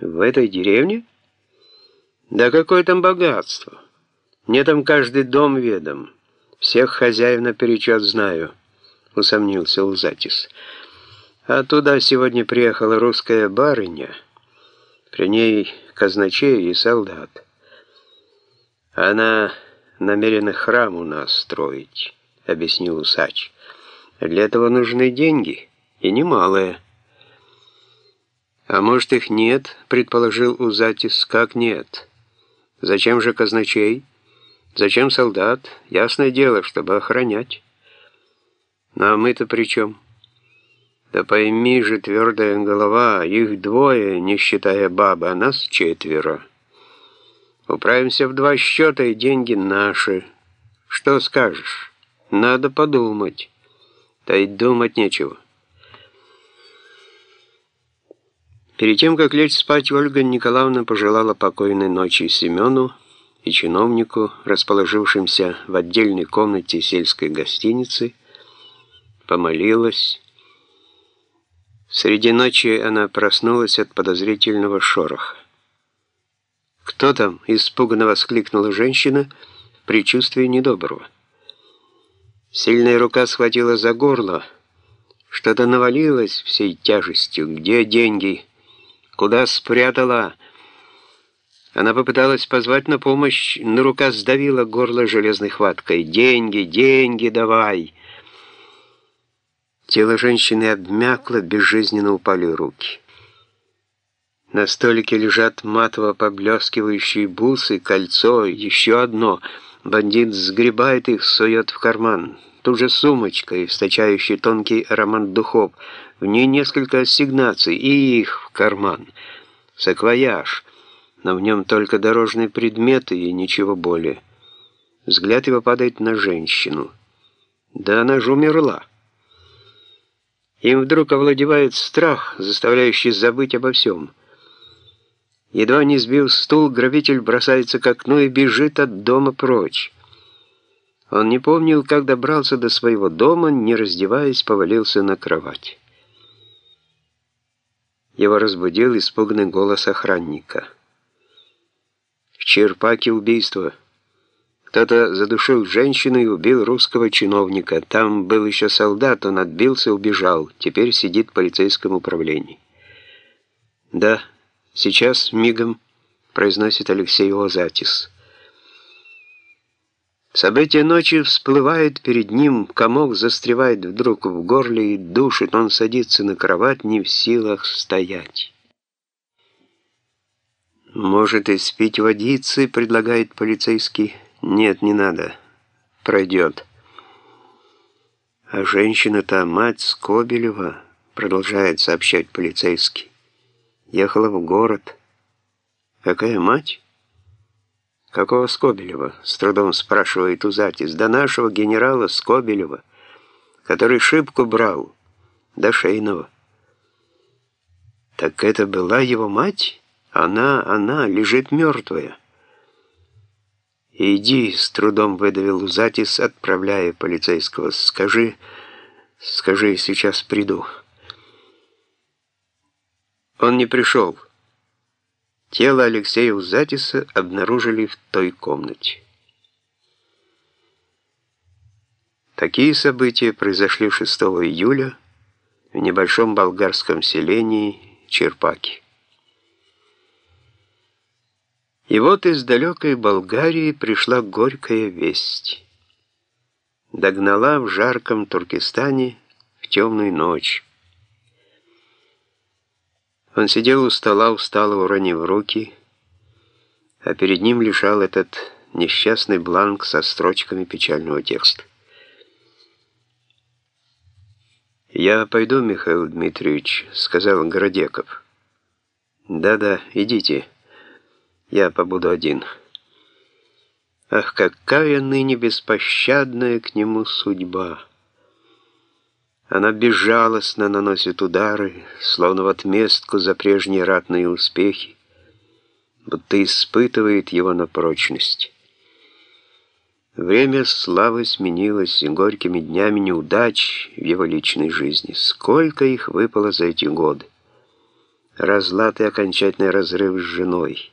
В этой деревне? Да какое там богатство! Мне там каждый дом ведом. Всех хозяев наперечет знаю, усомнился Узатис. А туда сегодня приехала русская барыня. При ней казначей и солдат. Она намерена храм у нас строить, объяснил усач. Для этого нужны деньги, и немалые. А может их нет, предположил Узатис. Как нет? Зачем же казначей? Зачем солдат? Ясное дело, чтобы охранять. Ну а мы-то при чем? Да пойми же, твердая голова, их двое, не считая бабы, а нас четверо. Управимся в два счета, и деньги наши. Что скажешь? Надо подумать. Да и думать нечего. Перед тем, как лечь спать, Ольга Николаевна пожелала покойной ночи Семену и чиновнику, расположившимся в отдельной комнате сельской гостиницы, помолилась. Среди ночи она проснулась от подозрительного шороха. «Кто там?» — испуганно воскликнула женщина в предчувствии недоброго. Сильная рука схватила за горло. Что-то навалилось всей тяжестью. «Где деньги? Куда спрятала?» Она попыталась позвать на помощь, но рука сдавила горло железной хваткой. «Деньги, деньги давай!» Тело женщины обмякло, безжизненно упали руки. На столике лежат матово поблескивающие бусы, кольцо, еще одно. Бандит сгребает их, сует в карман. Тут же сумочка, источающая тонкий аромат духов. В ней несколько ассигнаций, и их в карман. Саквояж, но в нем только дорожные предметы и ничего более. Взгляд его падает на женщину. Да она же умерла. Им вдруг овладевает страх, заставляющий забыть обо всем. Едва не сбив стул, грабитель бросается к окну и бежит от дома прочь. Он не помнил, как добрался до своего дома, не раздеваясь, повалился на кровать. Его разбудил испуганный голос охранника. «В Черпаке убийство. Кто-то задушил женщину и убил русского чиновника. Там был еще солдат, он отбился, убежал. Теперь сидит в полицейском управлении». «Да». «Сейчас, мигом», — произносит Алексей Озатис. Событие ночи всплывает перед ним, комок застревает вдруг в горле и душит, он садится на кровать, не в силах стоять. «Может, и спить водицы?» — предлагает полицейский. «Нет, не надо. Пройдет». «А женщина-то мать Скобелева», — продолжает сообщать полицейский. Ехала в город. Какая мать? Какого Скобелева? С трудом спрашивает Узатис. Да нашего генерала Скобелева, который шибку брал. До шейного. Так это была его мать? Она, она лежит мертвая. «Иди», — с трудом выдавил Узатис, отправляя полицейского. «Скажи, скажи, сейчас приду». Он не пришел. Тело Алексея Узатиса обнаружили в той комнате. Такие события произошли 6 июля в небольшом болгарском селении Черпаки. И вот из далекой Болгарии пришла горькая весть. Догнала в жарком Туркестане в темную ночь. Он сидел у стола, устало уронив руки, а перед ним лежал этот несчастный бланк со строчками печального текста. «Я пойду, Михаил Дмитриевич», — сказал Городеков. «Да-да, идите. Я побуду один». Ах, какая ныне беспощадная к нему судьба! Она безжалостно наносит удары, словно в отместку за прежние ратные успехи, будто испытывает его на прочность. Время славы сменилось горькими днями неудач в его личной жизни. Сколько их выпало за эти годы? разлад и окончательный разрыв с женой.